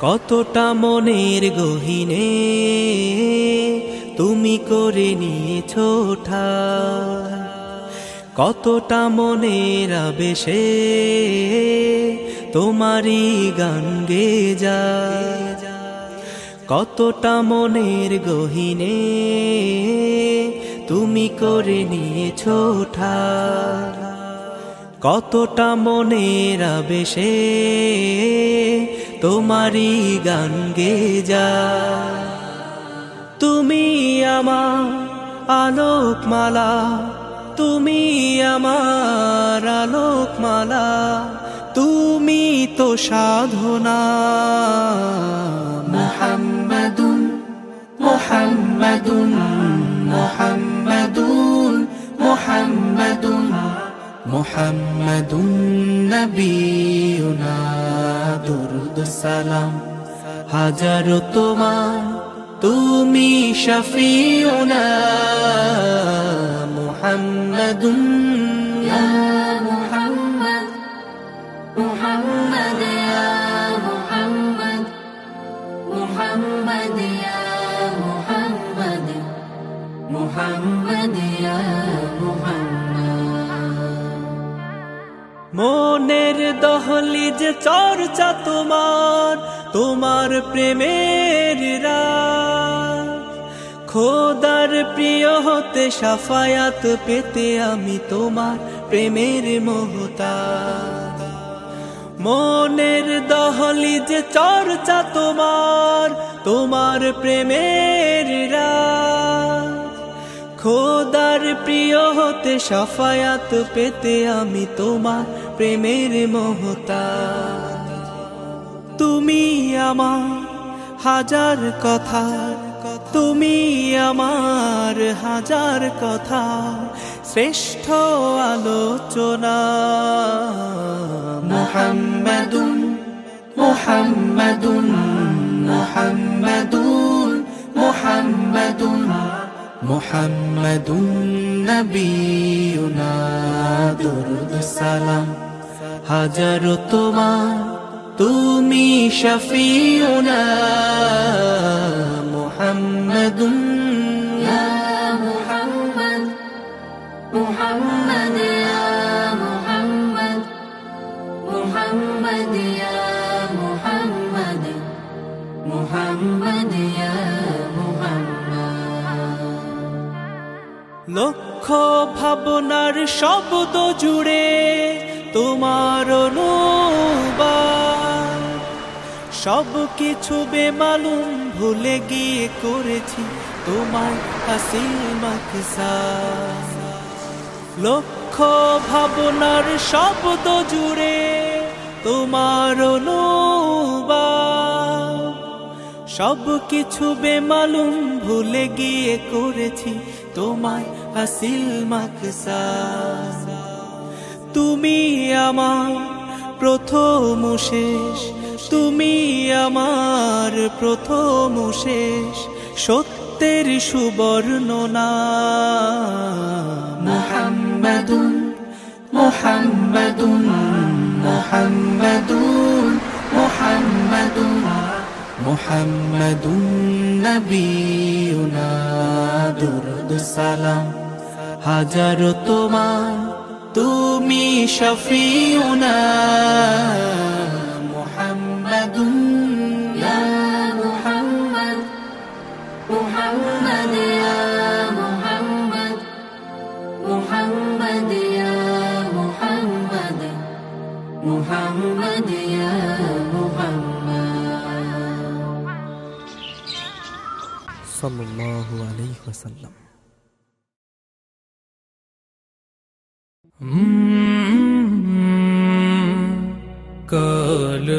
কতটা মনের গহিনে তুমি করে নিয়েছ কতটা মনের আবেশে তোমারই গান গে যা। কতটা মনের গহিনে তুমি করে নিয়েছ ঠাই কতটা মনের আবেশে তোমারই গান গে যা। তুমি আমার আলোকমালা, তুমি আমার আলোকমালা, তুমি তো সাধনা। মুহাম্মাদুন মুহাম্মাদুন মুহাম্মাদুন মুহাম্মাদুন নবিয়ুনা দুরুদ সালাম হাজারো তোমার তুমি শফিউনা মুহাম্মাদুন। ইয়া মুহাম্মদ ইয়া মুহাম্মদ মনের চর্চা তোমার তোমার প্রেমের। খোদার প্রিয় হতে সাফায়াত পেতে আমি তোমার প্রেমের মহতা মনের দহলি যে চর্চা তোমার তোমার প্রেমের রাজ। খোদার প্রিয় হতে সাফায়াত পেতে আমি তোমার প্রেমের মহতা তুমি আমার হাজার কথা, তুমি আমার হাজার কথা, শ্রেষ্ঠ আলোচনা। মুহাম্মাদুন মুহাম্মাদুন মুহাম্মাদুন মুহাম্মাদুন। মুহাম্মাদুন নবিয়ুনা দুরুদ সালাম হাজারো তোমার তুমি শফিউনা মুহাম্মাদুন ইয়া মুহাম্মদ মুহাম্মদ ইয়া মুহাম্মদ মুহাম্মদ ইয়া মুহাম্মদ মুহাম্মদ ইয়া মুহাম্মদ লক্ষ ভাবনার শব্দ জুড়ে তোমার সব কিছু বেমালুম ভুলে গিয়ে করেছি তোমার হাসিল লক্ষ ভাবনার শব্দ জুড়ে তোমার অনুবাদ সব কিছু বেমালুম ভুলে গিয়ে করেছি তোমায় হাসিল মাকসা তুমি আমার প্রথম শেষ, তুমি আমার প্রথম শেষ, সত্যের সুবর্ণনা। মুহাম্মাদুন মুহাম্মাদুন মুহাম্মাদুন। মুহাম্মাদুন নবিয়ুনা দুরুদ সালাম হাজারো তোমার তুমি শফিউনা সাল্লাল্লাহু আলাইহি ওয়াসাল্লাম কাল